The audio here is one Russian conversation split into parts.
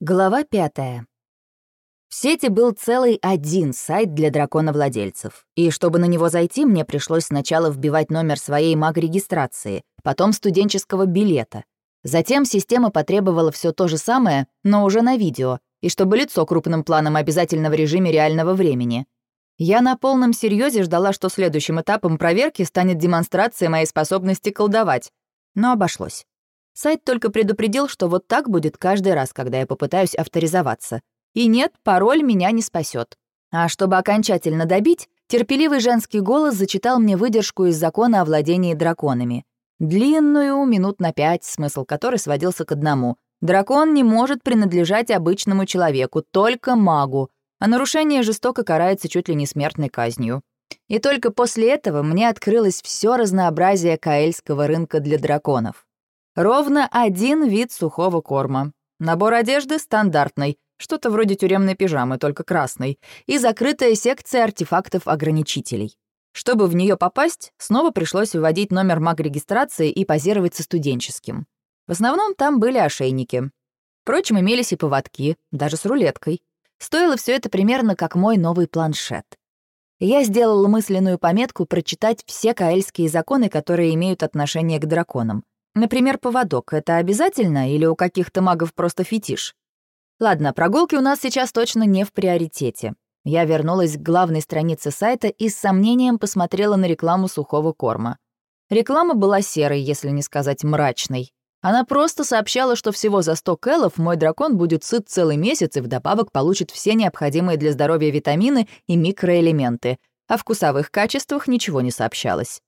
Глава пятая. В сети был целый один сайт для драконовладельцев, и чтобы на него зайти, мне пришлось сначала вбивать номер своей маг-регистрации, потом студенческого билета. Затем система потребовала все то же самое, но уже на видео, и чтобы лицо крупным планом обязательно в режиме реального времени. Я на полном серьезе ждала, что следующим этапом проверки станет демонстрация моей способности колдовать, но обошлось. Сайт только предупредил, что вот так будет каждый раз, когда я попытаюсь авторизоваться. И нет, пароль меня не спасет. А чтобы окончательно добить, терпеливый женский голос зачитал мне выдержку из закона о владении драконами. Длинную, минут на пять, смысл которой сводился к одному. Дракон не может принадлежать обычному человеку, только магу, а нарушение жестоко карается чуть ли не смертной казнью. И только после этого мне открылось все разнообразие каэльского рынка для драконов. Ровно один вид сухого корма. Набор одежды стандартный, что-то вроде тюремной пижамы, только красной, и закрытая секция артефактов-ограничителей. Чтобы в нее попасть, снова пришлось вводить номер маг-регистрации и позировать со студенческим. В основном там были ошейники. Впрочем, имелись и поводки, даже с рулеткой. Стоило все это примерно как мой новый планшет. Я сделала мысленную пометку прочитать все каэльские законы, которые имеют отношение к драконам. Например, поводок — это обязательно или у каких-то магов просто фетиш? Ладно, прогулки у нас сейчас точно не в приоритете. Я вернулась к главной странице сайта и с сомнением посмотрела на рекламу сухого корма. Реклама была серой, если не сказать мрачной. Она просто сообщала, что всего за 100 кэлов мой дракон будет сыт целый месяц и вдобавок получит все необходимые для здоровья витамины и микроэлементы. О вкусовых качествах ничего не сообщалось.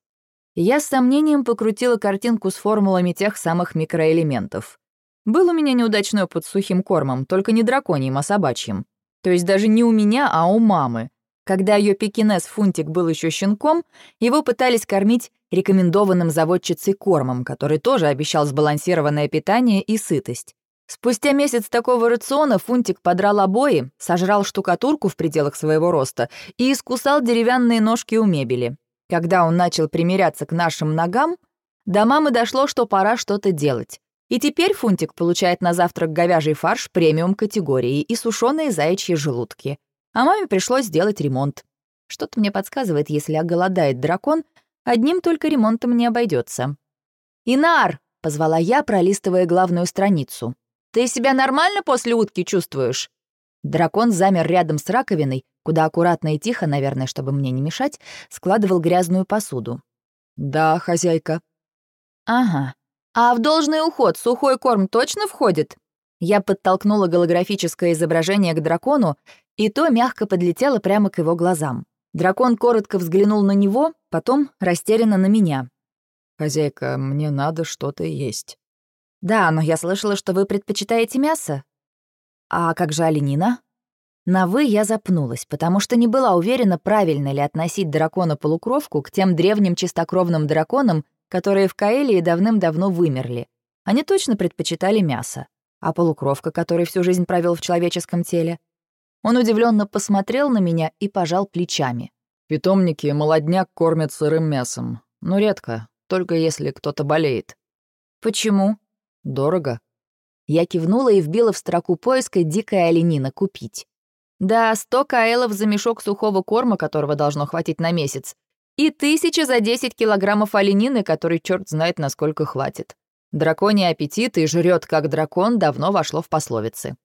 Я с сомнением покрутила картинку с формулами тех самых микроэлементов. Был у меня неудачный опыт с сухим кормом, только не драконьим, а собачьим. То есть даже не у меня, а у мамы. Когда ее пекинес Фунтик был еще щенком, его пытались кормить рекомендованным заводчицей кормом, который тоже обещал сбалансированное питание и сытость. Спустя месяц такого рациона Фунтик подрал обои, сожрал штукатурку в пределах своего роста и искусал деревянные ножки у мебели. Когда он начал примиряться к нашим ногам, до мамы дошло, что пора что-то делать. И теперь Фунтик получает на завтрак говяжий фарш премиум категории и сушеные заячьи желудки. А маме пришлось сделать ремонт. Что-то мне подсказывает, если оголодает дракон, одним только ремонтом не обойдется. «Инар!» — позвала я, пролистывая главную страницу. «Ты себя нормально после утки чувствуешь?» Дракон замер рядом с раковиной, куда аккуратно и тихо, наверное, чтобы мне не мешать, складывал грязную посуду. «Да, хозяйка». «Ага. А в должный уход сухой корм точно входит?» Я подтолкнула голографическое изображение к дракону, и то мягко подлетело прямо к его глазам. Дракон коротко взглянул на него, потом растерянно на меня. «Хозяйка, мне надо что-то есть». «Да, но я слышала, что вы предпочитаете мясо». «А как же оленина?» На «вы» я запнулась, потому что не была уверена, правильно ли относить дракона-полукровку к тем древним чистокровным драконам, которые в Каэлии давным-давно вымерли. Они точно предпочитали мясо. А полукровка, который всю жизнь провел в человеческом теле? Он удивленно посмотрел на меня и пожал плечами. «Питомники молодняк кормят сырым мясом. Но редко, только если кто-то болеет». «Почему?» «Дорого». Я кивнула и вбила в строку поиска «дикая оленина купить». Да, сто каэлов за мешок сухого корма, которого должно хватить на месяц, и тысяча за 10 килограммов оленины, который черт знает, насколько хватит. Драконий аппетит и жрет как дракон давно вошло в пословицы.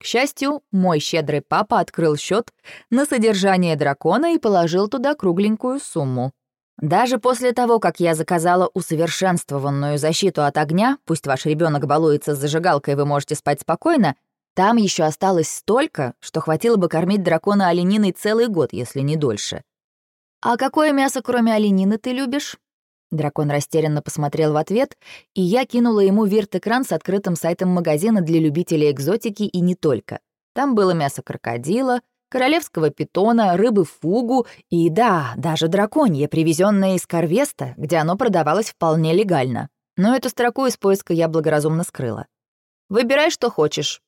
К счастью, мой щедрый папа открыл счет на содержание дракона и положил туда кругленькую сумму. Даже после того, как я заказала усовершенствованную защиту от огня, пусть ваш ребенок балуется с зажигалкой, вы можете спать спокойно, там еще осталось столько, что хватило бы кормить дракона олениной целый год, если не дольше. «А какое мясо, кроме оленины, ты любишь?» Дракон растерянно посмотрел в ответ, и я кинула ему вирт-экран с открытым сайтом магазина для любителей экзотики и не только. Там было мясо крокодила, королевского питона, рыбы фугу и, да, даже драконье, привезенное из Корвеста, где оно продавалось вполне легально. Но эту строку из поиска я благоразумно скрыла. «Выбирай, что хочешь.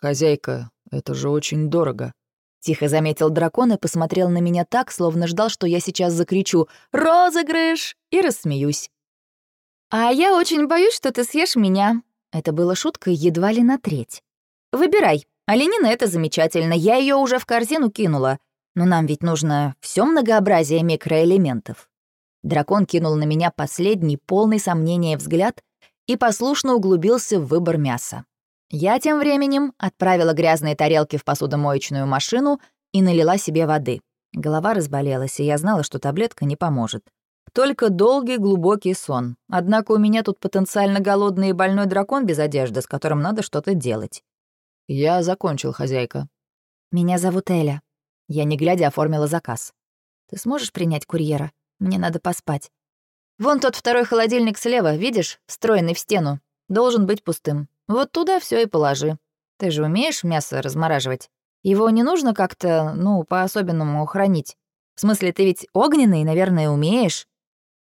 «Хозяйка, это же очень дорого», — тихо заметил дракон и посмотрел на меня так, словно ждал, что я сейчас закричу «Розыгрыш!» и рассмеюсь. «А я очень боюсь, что ты съешь меня». Это было шуткой едва ли на треть. Выбирай. Оленина — это замечательно, я ее уже в корзину кинула. Но нам ведь нужно все многообразие микроэлементов. Дракон кинул на меня последний, полный сомнения взгляд и послушно углубился в выбор мяса. Я тем временем отправила грязные тарелки в посудомоечную машину и налила себе воды. Голова разболелась, и я знала, что таблетка не поможет. Только долгий глубокий сон. Однако у меня тут потенциально голодный и больной дракон без одежды, с которым надо что-то делать. Я закончил, хозяйка. Меня зовут Эля. Я не глядя оформила заказ. Ты сможешь принять курьера? Мне надо поспать. Вон тот второй холодильник слева, видишь, встроенный в стену. Должен быть пустым. Вот туда все и положи. Ты же умеешь мясо размораживать? Его не нужно как-то, ну, по-особенному хранить. В смысле, ты ведь огненный, наверное, умеешь?»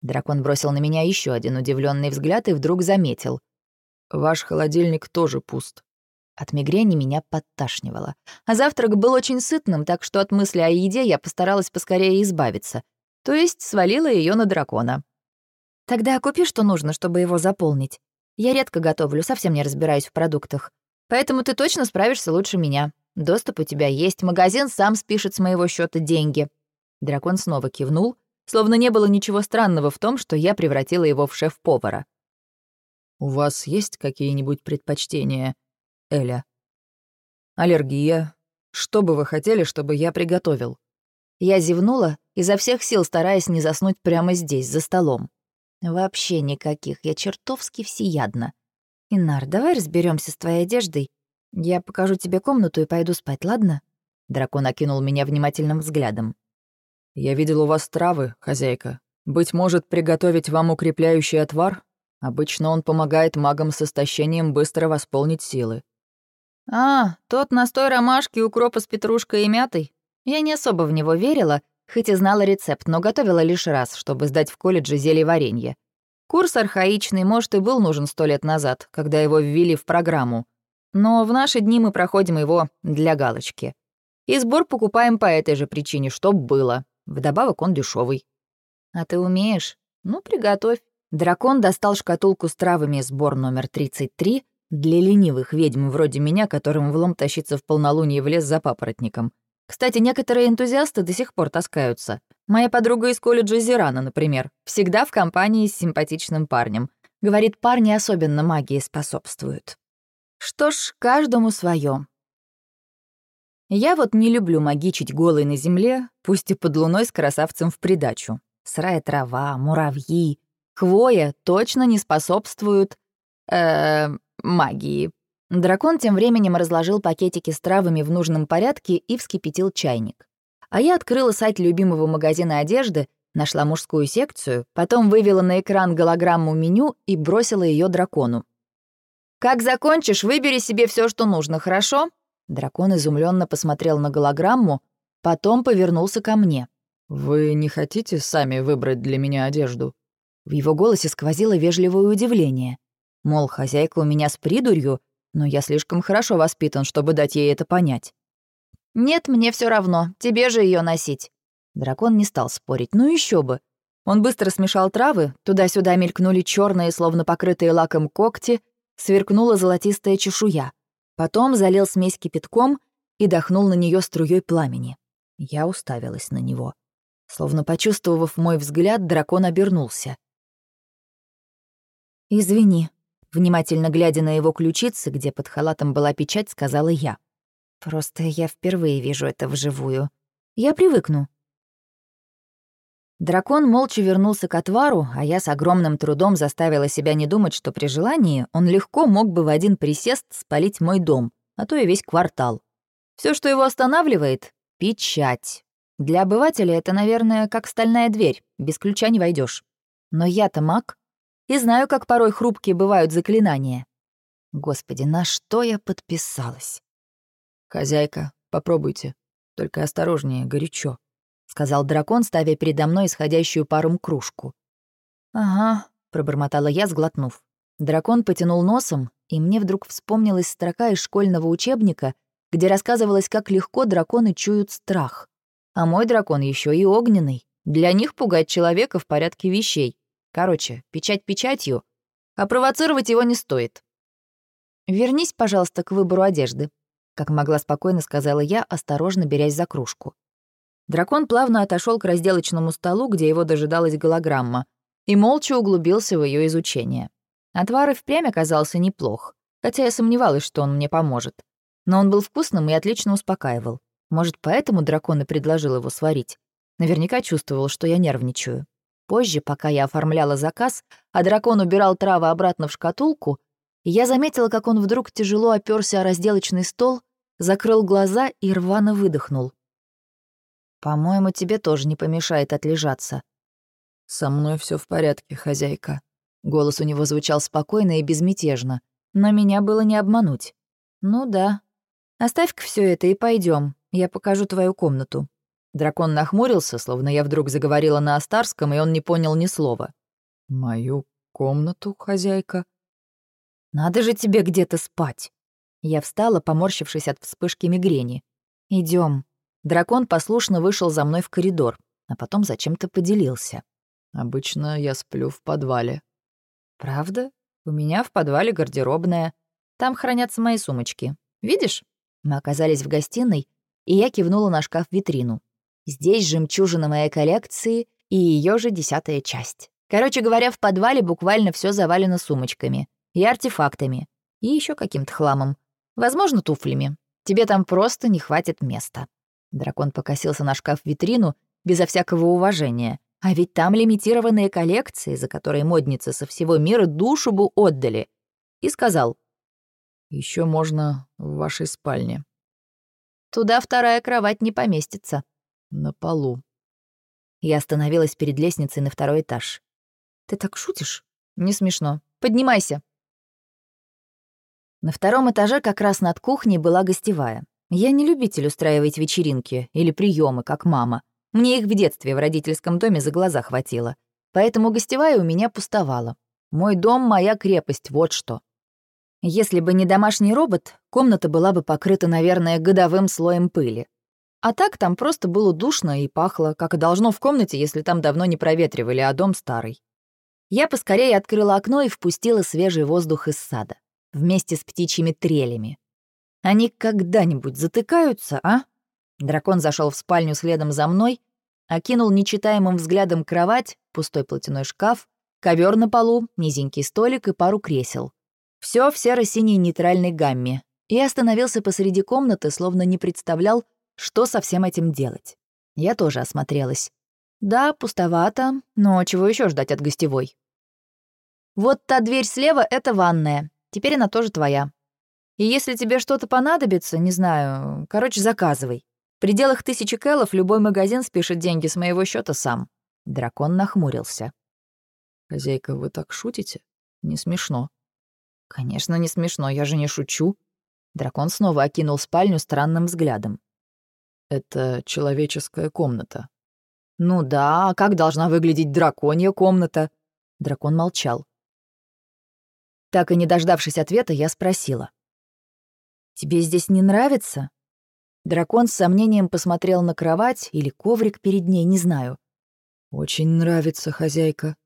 Дракон бросил на меня еще один удивленный взгляд и вдруг заметил. «Ваш холодильник тоже пуст». От мигрени меня подташнивало. А завтрак был очень сытным, так что от мысли о еде я постаралась поскорее избавиться. То есть свалила ее на дракона. «Тогда купи, что нужно, чтобы его заполнить. Я редко готовлю, совсем не разбираюсь в продуктах. Поэтому ты точно справишься лучше меня. Доступ у тебя есть, магазин сам спишет с моего счета деньги». Дракон снова кивнул, словно не было ничего странного в том, что я превратила его в шеф-повара. «У вас есть какие-нибудь предпочтения, Эля? Аллергия? Что бы вы хотели, чтобы я приготовил?» Я зевнула, изо всех сил стараясь не заснуть прямо здесь, за столом. Вообще никаких, я чертовски всеядна. Инар, давай разберемся с твоей одеждой. Я покажу тебе комнату и пойду спать, ладно? Дракон окинул меня внимательным взглядом. Я видел у вас травы, хозяйка. Быть может, приготовить вам укрепляющий отвар? Обычно он помогает магам с истощением быстро восполнить силы. А, тот настой ромашки, укропа с петрушкой и мятой. Я не особо в него верила, хоть и знала рецепт, но готовила лишь раз, чтобы сдать в колледже зелье варенье. Курс архаичный, может, и был нужен сто лет назад, когда его ввели в программу. Но в наши дни мы проходим его для галочки. И сбор покупаем по этой же причине, чтоб было. Вдобавок он дешевый. А ты умеешь? Ну, приготовь. Дракон достал шкатулку с травами сбор номер 33 для ленивых ведьм вроде меня, которым влом тащиться в полнолуние в лес за папоротником. Кстати, некоторые энтузиасты до сих пор таскаются. Моя подруга из колледжа Зирана, например, всегда в компании с симпатичным парнем. Говорит, парни особенно магии способствуют. Что ж, каждому свое. Я вот не люблю магичить голой на земле, пусть и под луной с красавцем в придачу. Сырая трава, муравьи, хвоя точно не способствуют... Э, магии, Дракон тем временем разложил пакетики с травами в нужном порядке и вскипятил чайник. А я открыла сайт любимого магазина одежды, нашла мужскую секцию, потом вывела на экран голограмму меню и бросила ее дракону. «Как закончишь, выбери себе все, что нужно, хорошо?» Дракон изумленно посмотрел на голограмму, потом повернулся ко мне. «Вы не хотите сами выбрать для меня одежду?» В его голосе сквозило вежливое удивление. Мол, хозяйка у меня с придурью, но я слишком хорошо воспитан, чтобы дать ей это понять. «Нет, мне все равно, тебе же ее носить». Дракон не стал спорить, ну еще бы. Он быстро смешал травы, туда-сюда мелькнули черные, словно покрытые лаком когти, сверкнула золотистая чешуя. Потом залил смесь кипятком и дохнул на нее струей пламени. Я уставилась на него. Словно почувствовав мой взгляд, дракон обернулся. «Извини», Внимательно глядя на его ключицы, где под халатом была печать, сказала я. «Просто я впервые вижу это вживую. Я привыкну». Дракон молча вернулся к отвару, а я с огромным трудом заставила себя не думать, что при желании он легко мог бы в один присест спалить мой дом, а то и весь квартал. Все, что его останавливает — печать. Для обывателя это, наверное, как стальная дверь, без ключа не войдешь. Но я-то маг, и знаю, как порой хрупкие бывают заклинания. Господи, на что я подписалась? «Хозяйка, попробуйте. Только осторожнее, горячо», — сказал дракон, ставя передо мной исходящую паром кружку. «Ага», — пробормотала я, сглотнув. Дракон потянул носом, и мне вдруг вспомнилась строка из школьного учебника, где рассказывалось, как легко драконы чуют страх. А мой дракон еще и огненный. Для них пугать человека в порядке вещей. Короче, печать печатью, а провоцировать его не стоит. «Вернись, пожалуйста, к выбору одежды», — как могла спокойно сказала я, осторожно берясь за кружку. Дракон плавно отошел к разделочному столу, где его дожидалась голограмма, и молча углубился в ее изучение. Отвар и впрямь оказался неплох, хотя я сомневалась, что он мне поможет. Но он был вкусным и отлично успокаивал. Может, поэтому дракон и предложил его сварить. Наверняка чувствовал, что я нервничаю. Позже, пока я оформляла заказ, а дракон убирал травы обратно в шкатулку, я заметила, как он вдруг тяжело оперся о разделочный стол, закрыл глаза и рвано выдохнул. «По-моему, тебе тоже не помешает отлежаться». «Со мной все в порядке, хозяйка». Голос у него звучал спокойно и безмятежно, но меня было не обмануть. «Ну да. Оставь-ка все это и пойдем. Я покажу твою комнату». Дракон нахмурился, словно я вдруг заговорила на Астарском, и он не понял ни слова. «Мою комнату, хозяйка?» «Надо же тебе где-то спать!» Я встала, поморщившись от вспышки мигрени. Идем. Дракон послушно вышел за мной в коридор, а потом зачем-то поделился. «Обычно я сплю в подвале». «Правда? У меня в подвале гардеробная. Там хранятся мои сумочки. Видишь?» Мы оказались в гостиной, и я кивнула на шкаф-витрину. Здесь жемчужина моей коллекции и ее же десятая часть. Короче говоря, в подвале буквально все завалено сумочками и артефактами, и еще каким-то хламом. Возможно, туфлями. Тебе там просто не хватит места. Дракон покосился на шкаф-витрину безо всякого уважения. А ведь там лимитированные коллекции, за которые модницы со всего мира душу бы отдали. И сказал. Еще можно в вашей спальне. Туда вторая кровать не поместится. На полу. Я остановилась перед лестницей на второй этаж. Ты так шутишь? Не смешно. Поднимайся. На втором этаже как раз над кухней была гостевая. Я не любитель устраивать вечеринки или приемы, как мама. Мне их в детстве в родительском доме за глаза хватило. Поэтому гостевая у меня пустовала. Мой дом — моя крепость, вот что. Если бы не домашний робот, комната была бы покрыта, наверное, годовым слоем пыли. А так там просто было душно и пахло, как и должно в комнате, если там давно не проветривали, а дом старый. Я поскорее открыла окно и впустила свежий воздух из сада, вместе с птичьими трелями. Они когда-нибудь затыкаются, а? Дракон зашел в спальню следом за мной, окинул нечитаемым взглядом кровать, пустой платяной шкаф, ковер на полу, низенький столик и пару кресел. Все в серо-синей нейтральной гамме. И остановился посреди комнаты, словно не представлял, что со всем этим делать. Я тоже осмотрелась. Да, пустовато, но чего еще ждать от гостевой? Вот та дверь слева — это ванная. Теперь она тоже твоя. И если тебе что-то понадобится, не знаю, короче, заказывай. В пределах тысячи кэлов любой магазин спишет деньги с моего счета сам. Дракон нахмурился. «Хозяйка, вы так шутите? Не смешно». «Конечно, не смешно, я же не шучу». Дракон снова окинул спальню странным взглядом. «Это человеческая комната». «Ну да, а как должна выглядеть драконья комната?» Дракон молчал. Так и не дождавшись ответа, я спросила. «Тебе здесь не нравится?» Дракон с сомнением посмотрел на кровать или коврик перед ней, не знаю. «Очень нравится, хозяйка»,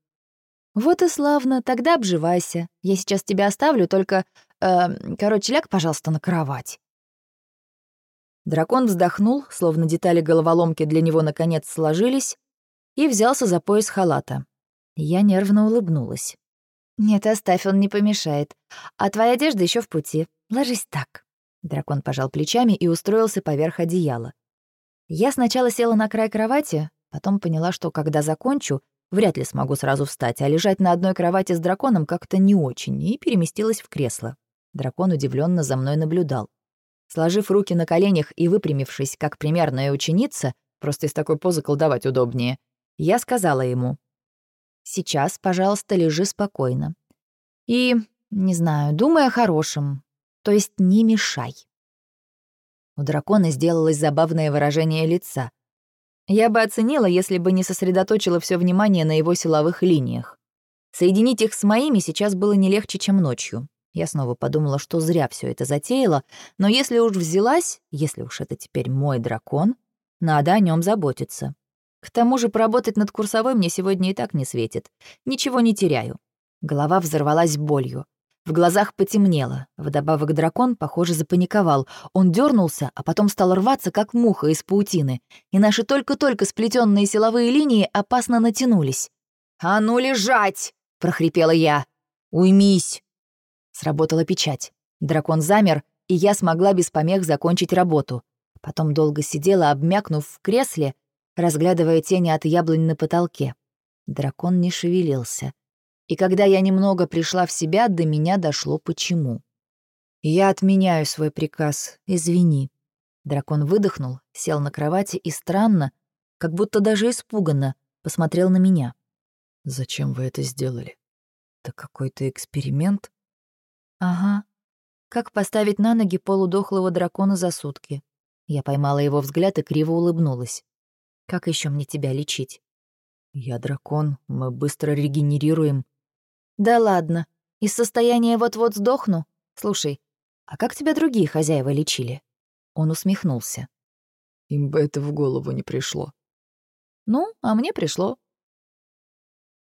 «Вот и славно, тогда обживайся. Я сейчас тебя оставлю, только... Э, короче, ляг, пожалуйста, на кровать». Дракон вздохнул, словно детали головоломки для него наконец сложились, и взялся за пояс халата. Я нервно улыбнулась. «Нет, оставь, он не помешает. А твоя одежда еще в пути. Ложись так». Дракон пожал плечами и устроился поверх одеяла. Я сначала села на край кровати, потом поняла, что когда закончу, Вряд ли смогу сразу встать, а лежать на одной кровати с драконом как-то не очень, и переместилась в кресло. Дракон удивленно за мной наблюдал. Сложив руки на коленях и выпрямившись, как примерная ученица, просто из такой позы колдовать удобнее, я сказала ему, «Сейчас, пожалуйста, лежи спокойно. И, не знаю, думай о хорошем, то есть не мешай». У дракона сделалось забавное выражение лица. Я бы оценила, если бы не сосредоточила все внимание на его силовых линиях. Соединить их с моими сейчас было не легче, чем ночью. Я снова подумала, что зря все это затеяла, но если уж взялась, если уж это теперь мой дракон, надо о нем заботиться. К тому же поработать над курсовой мне сегодня и так не светит. Ничего не теряю. Голова взорвалась болью. В глазах потемнело. Вдобавок дракон, похоже, запаниковал. Он дернулся, а потом стал рваться, как муха из паутины. И наши только-только сплетенные силовые линии опасно натянулись. «А ну лежать!» — прохрипела я. «Уймись!» Сработала печать. Дракон замер, и я смогла без помех закончить работу. Потом долго сидела, обмякнув в кресле, разглядывая тени от яблонь на потолке. Дракон не шевелился. И когда я немного пришла в себя, до меня дошло почему. «Я отменяю свой приказ, извини». Дракон выдохнул, сел на кровати и странно, как будто даже испуганно, посмотрел на меня. «Зачем вы это сделали? Это какой-то эксперимент?» «Ага. Как поставить на ноги полудохлого дракона за сутки?» Я поймала его взгляд и криво улыбнулась. «Как еще мне тебя лечить?» «Я дракон, мы быстро регенерируем. «Да ладно. Из состояния вот-вот сдохну? Слушай, а как тебя другие хозяева лечили?» Он усмехнулся. «Им бы это в голову не пришло». «Ну, а мне пришло».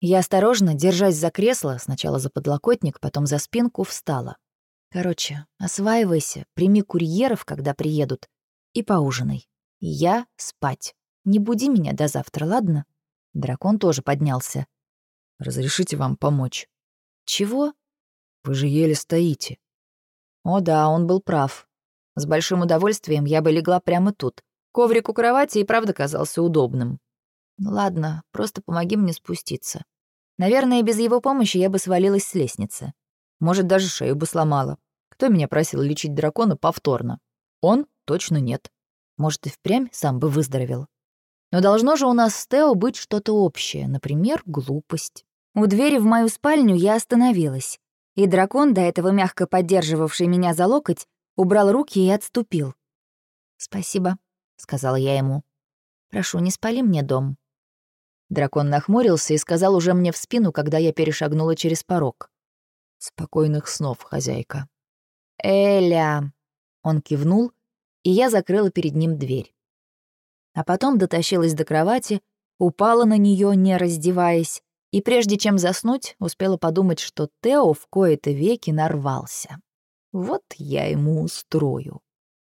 Я осторожно, держась за кресло, сначала за подлокотник, потом за спинку, встала. «Короче, осваивайся, прими курьеров, когда приедут, и поужинай. я спать. Не буди меня до завтра, ладно?» Дракон тоже поднялся. «Разрешите вам помочь?» «Чего?» «Вы же еле стоите». О да, он был прав. С большим удовольствием я бы легла прямо тут. Коврик у кровати и правда казался удобным. Ну ладно, просто помоги мне спуститься. Наверное, без его помощи я бы свалилась с лестницы. Может, даже шею бы сломала. Кто меня просил лечить дракона повторно? Он? Точно нет. Может, и впрямь сам бы выздоровел. Но должно же у нас с Тео быть что-то общее, например, глупость. У двери в мою спальню я остановилась, и дракон, до этого мягко поддерживавший меня за локоть, убрал руки и отступил. «Спасибо», — сказала я ему. «Прошу, не спали мне дом». Дракон нахмурился и сказал уже мне в спину, когда я перешагнула через порог. «Спокойных снов, хозяйка». «Эля!» Он кивнул, и я закрыла перед ним дверь. А потом дотащилась до кровати, упала на нее, не раздеваясь, и прежде чем заснуть, успела подумать, что Тео в кои-то веки нарвался. Вот я ему устрою.